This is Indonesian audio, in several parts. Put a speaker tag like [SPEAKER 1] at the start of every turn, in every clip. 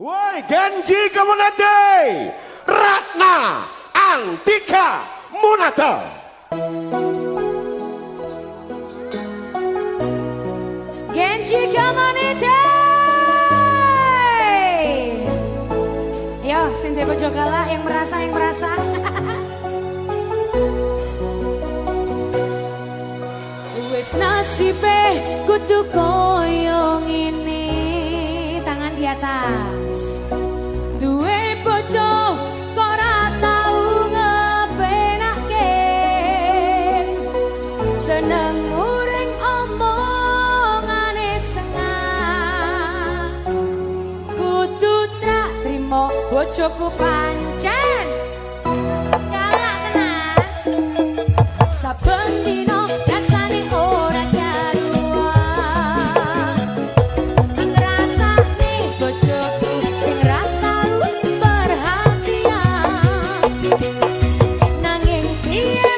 [SPEAKER 1] Woi Genji Kamunate Ratna Antika Munata.
[SPEAKER 2] Genji Kamunate Yo, ya, Sinti Bojogala yang merasa, yang merasa. Wis nasibe kutu koyong ini. Tangan di atas. Bojoku pancen. Galak tenan. Saben dino rasane ora karuan Ngrasani bojoku sing ra tau perhatian Nanging piye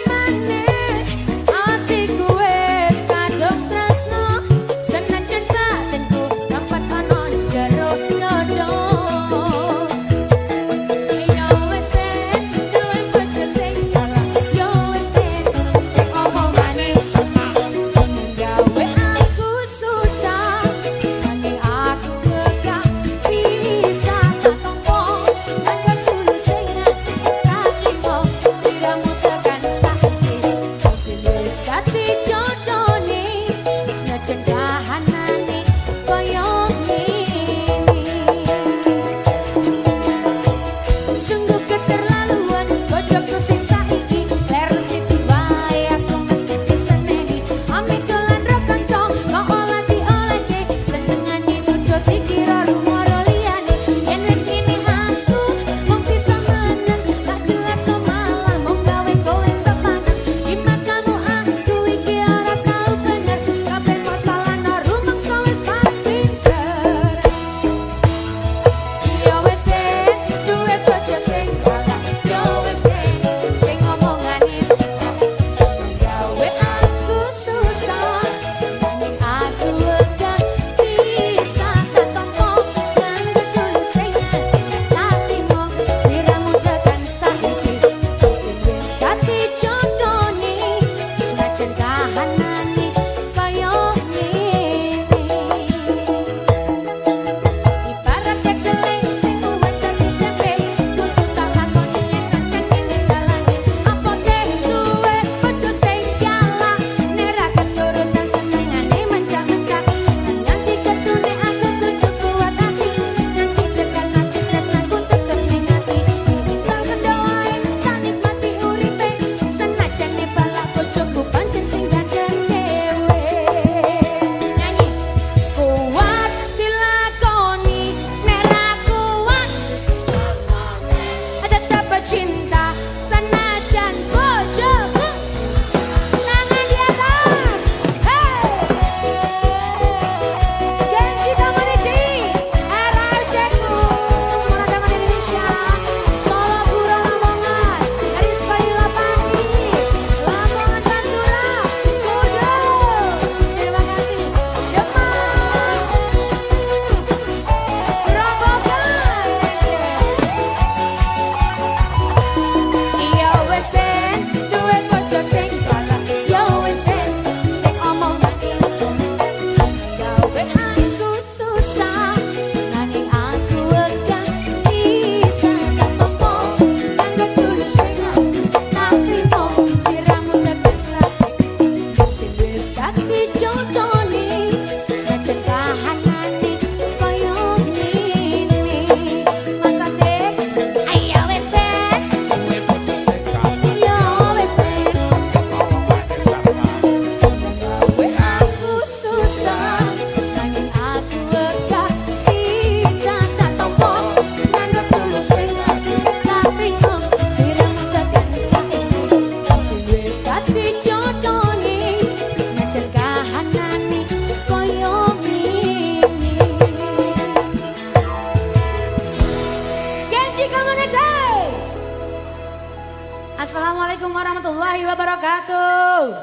[SPEAKER 2] Assalamualaikum warahmatullahi wabarakatuh.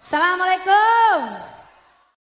[SPEAKER 2] Assalamualaikum.